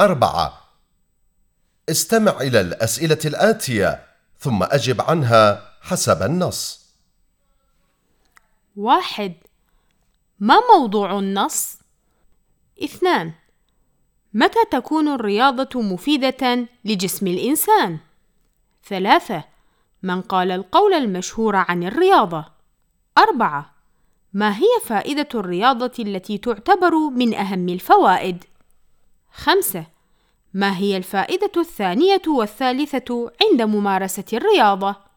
أربعة استمع إلى الأسئلة الآتية ثم أجب عنها حسب النص واحد ما موضوع النص؟ اثنان متى تكون الرياضة مفيدة لجسم الإنسان؟ ثلاثة من قال القول المشهور عن الرياضة؟ أربعة ما هي فائدة الرياضة التي تعتبر من أهم الفوائد؟ خمسة ما هي الفائدة الثانية والثالثة عند ممارسة الرياضة؟